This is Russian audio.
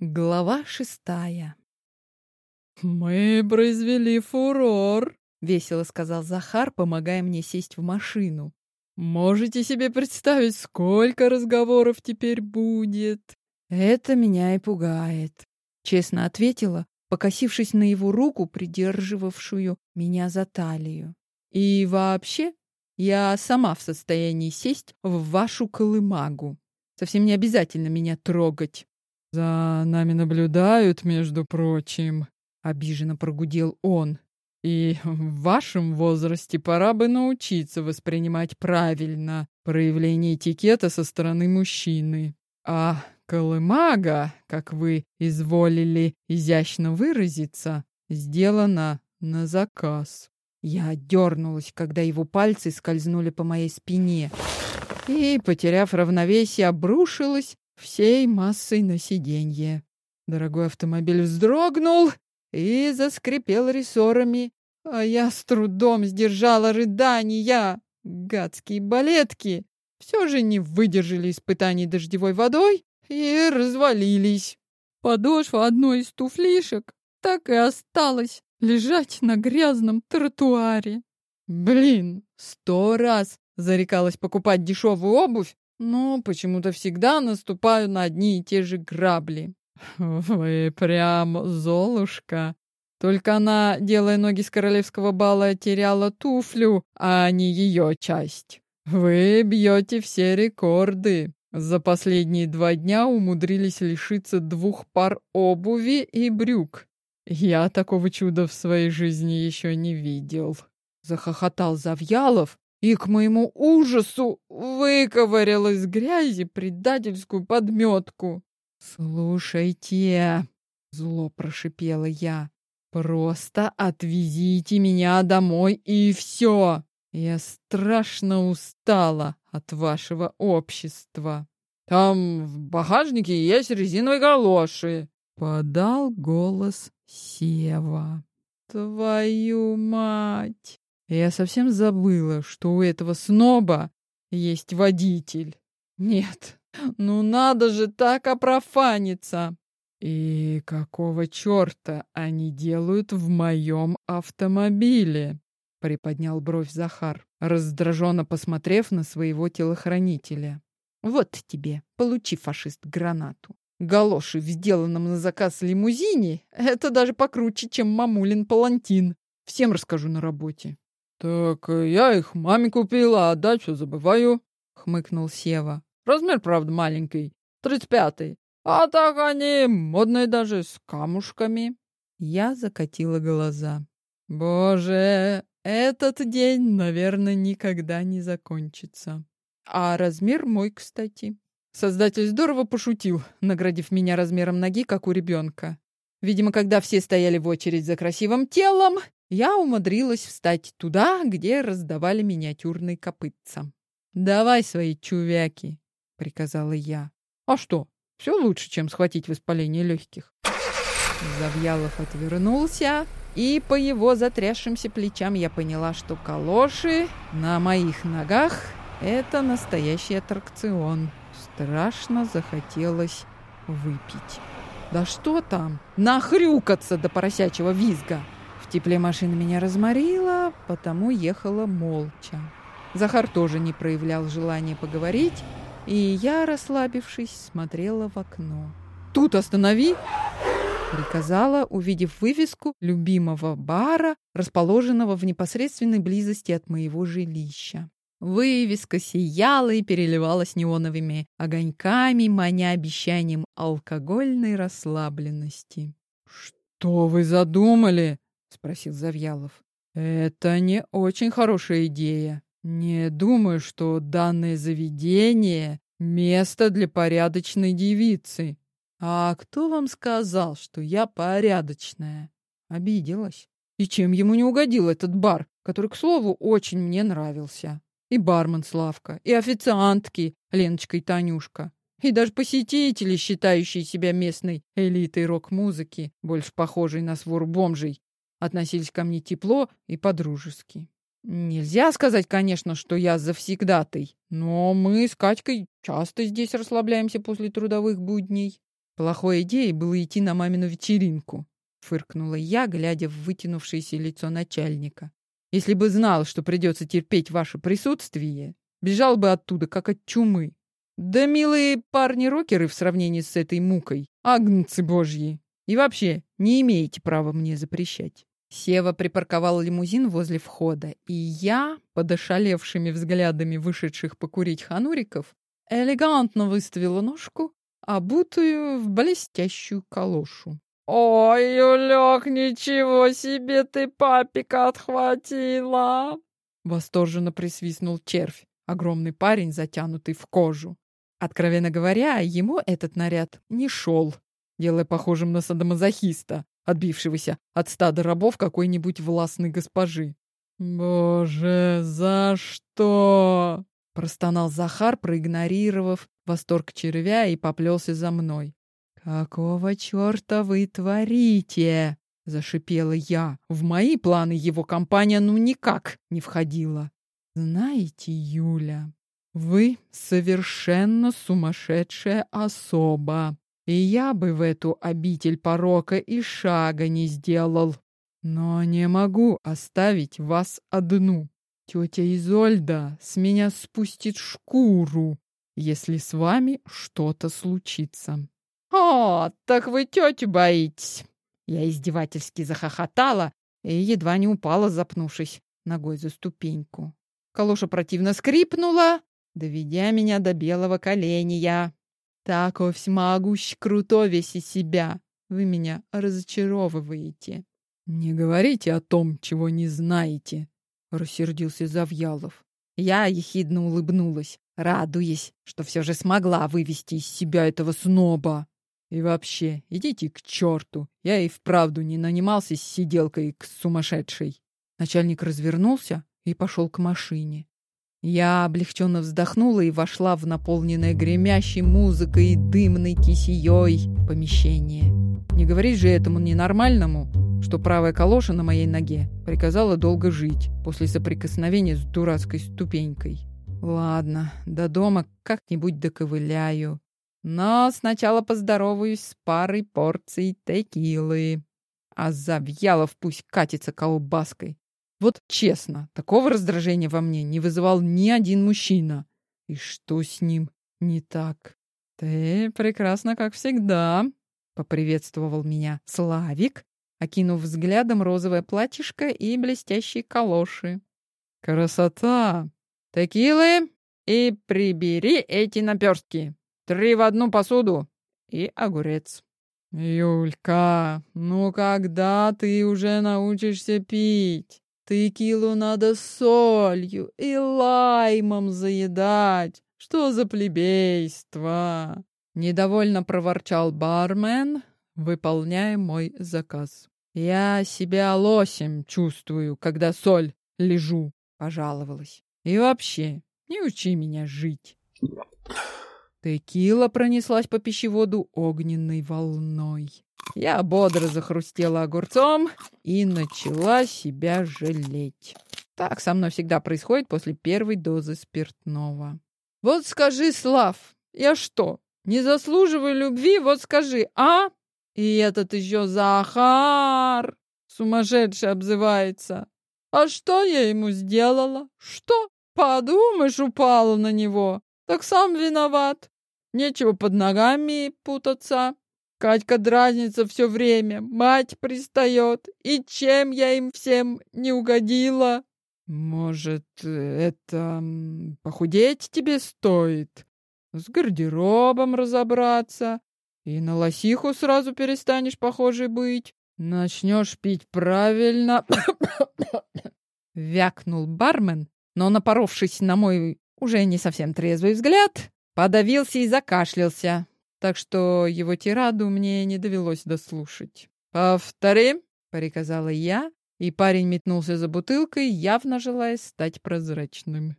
Глава шестая. «Мы произвели фурор», — весело сказал Захар, помогая мне сесть в машину. «Можете себе представить, сколько разговоров теперь будет?» «Это меня и пугает», — честно ответила, покосившись на его руку, придерживавшую меня за талию. «И вообще, я сама в состоянии сесть в вашу колымагу. Совсем не обязательно меня трогать». «За нами наблюдают, между прочим», — обиженно прогудел он. «И в вашем возрасте пора бы научиться воспринимать правильно проявление этикета со стороны мужчины. А колымага, как вы изволили изящно выразиться, сделана на заказ». Я дернулась, когда его пальцы скользнули по моей спине и, потеряв равновесие, обрушилась всей массой на сиденье. Дорогой автомобиль вздрогнул и заскрипел рессорами, а я с трудом сдержала рыдания. Гадские балетки все же не выдержали испытаний дождевой водой и развалились. Подошва одной из туфлишек так и осталась лежать на грязном тротуаре. Блин, сто раз зарекалась покупать дешевую обувь, но почему-то всегда наступаю на одни и те же грабли. Вы прям Золушка. Только она, делая ноги с королевского бала, теряла туфлю, а не ее часть. Вы бьете все рекорды. За последние два дня умудрились лишиться двух пар обуви и брюк. Я такого чуда в своей жизни еще не видел. Захохотал Завьялов, и к моему ужасу выковырял из грязи предательскую подметку. «Слушайте», — зло прошипела я, — «просто отвезите меня домой и все. Я страшно устала от вашего общества». «Там в багажнике есть резиновые галоши», — подал голос Сева. «Твою мать!» Я совсем забыла, что у этого сноба есть водитель. Нет, ну надо же так опрофаниться. И какого черта они делают в моем автомобиле? Приподнял бровь Захар, раздраженно посмотрев на своего телохранителя. Вот тебе, получи, фашист, гранату. Галоши в сделанном на заказ лимузине — это даже покруче, чем мамулин палантин. Всем расскажу на работе. «Так э, я их маме купила, а дачу забываю», — хмыкнул Сева. «Размер, правда, маленький, тридцать пятый. А так они модные даже, с камушками». Я закатила глаза. «Боже, этот день, наверное, никогда не закончится. А размер мой, кстати». Создатель здорово пошутил, наградив меня размером ноги, как у ребенка. Видимо, когда все стояли в очередь за красивым телом, я умудрилась встать туда, где раздавали миниатюрные копытца. «Давай свои чувяки», — приказала я. «А что, все лучше, чем схватить воспаление легких». Завьялов отвернулся, и по его затрясшимся плечам я поняла, что калоши на моих ногах — это настоящий аттракцион. Страшно захотелось выпить. Да что там, нахрюкаться до поросячьего визга! Тепле машина меня разморила, потому ехала молча. Захар тоже не проявлял желания поговорить, и я, расслабившись, смотрела в окно. «Тут останови!» приказала, увидев вывеску любимого бара, расположенного в непосредственной близости от моего жилища. Вывеска сияла и переливалась неоновыми огоньками, маня обещанием алкогольной расслабленности. «Что вы задумали?» — спросил Завьялов. «Это не очень хорошая идея. Не думаю, что данное заведение — место для порядочной девицы. А кто вам сказал, что я порядочная?» Обиделась. И чем ему не угодил этот бар, который, к слову, очень мне нравился? И бармен Славка, и официантки Леночка и Танюшка, и даже посетители, считающие себя местной элитой рок-музыки, больше похожей на свор бомжей, относились ко мне тепло и подружески. Нельзя сказать, конечно, что я завсегдатай, но мы с Катькой часто здесь расслабляемся после трудовых будней. Плохой идеей было идти на мамину вечеринку, фыркнула я, глядя в вытянувшееся лицо начальника. Если бы знал, что придется терпеть ваше присутствие, бежал бы оттуда, как от чумы. Да милые парни-рокеры в сравнении с этой мукой, агнцы божьи. И вообще, не имеете права мне запрещать. Сева припарковал лимузин возле входа, и я, под ошалевшими взглядами вышедших покурить хануриков, элегантно выставила ножку, обутую в блестящую калошу. «Ой, Юлёк, ничего себе ты папика отхватила!» Восторженно присвистнул червь, огромный парень, затянутый в кожу. Откровенно говоря, ему этот наряд не шел, делая похожим на садомазохиста, отбившегося от стада рабов какой-нибудь властной госпожи. «Боже, за что?» — простонал Захар, проигнорировав восторг червя и поплелся за мной. «Какого черта вы творите?» — зашипела я. В мои планы его компания ну никак не входила. «Знаете, Юля, вы совершенно сумасшедшая особа, и я бы в эту обитель порока и шага не сделал. Но не могу оставить вас одну. Тетя Изольда с меня спустит шкуру, если с вами что-то случится». «О, так вы тетю боитесь!» Я издевательски захохотала и едва не упала, запнувшись ногой за ступеньку. Калоша противно скрипнула, доведя меня до белого коленя. «Так всемогущ круто весь из себя. Вы меня разочаровываете». «Не говорите о том, чего не знаете», — рассердился Завьялов. Я ехидно улыбнулась, радуясь, что все же смогла вывести из себя этого сноба. И вообще, идите к черту. Я и вправду не нанимался с сиделкой к сумасшедшей. Начальник развернулся и пошел к машине. Я облегченно вздохнула и вошла в наполненное гремящей музыкой и дымной кисеей помещение. Не говорить же этому ненормальному, что правая калоша на моей ноге приказала долго жить после соприкосновения с дурацкой ступенькой. Ладно, до дома как-нибудь доковыляю. Но сначала поздороваюсь с парой порций текилы. А Завьялов пусть катится колбаской. Вот честно, такого раздражения во мне не вызывал ни один мужчина. И что с ним не так? Ты прекрасна, как всегда, поприветствовал меня Славик, окинув взглядом розовое платьишко и блестящие калоши. Красота! Текилы и прибери эти наперстки. Три в одну посуду и огурец. Юлька, ну когда ты уже научишься пить? Текилу надо солью и лаймом заедать. Что за плебейство? Недовольно проворчал бармен, выполняя мой заказ. Я себя лосем чувствую, когда соль лежу, пожаловалась. И вообще, не учи меня жить. Текила пронеслась по пищеводу огненной волной. Я бодро захрустела огурцом и начала себя жалеть. Так со мной всегда происходит после первой дозы спиртного. Вот скажи, Слав, я что, не заслуживаю любви? Вот скажи, а? И этот еще Захар сумасшедший обзывается. А что я ему сделала? Что? Подумаешь, упала на него. Так сам виноват. Нечего под ногами путаться. Катька дразнится все время, мать пристает. И чем я им всем не угодила? Может, это похудеть тебе стоит? С гардеробом разобраться. И на лосиху сразу перестанешь похожей быть. Начнешь пить правильно. Вякнул бармен, но, напоровшись на мой уже не совсем трезвый взгляд, подавился и закашлялся так что его тираду мне не довелось дослушать. «Повтори!» — приказала я, и парень метнулся за бутылкой, явно желая стать прозрачным.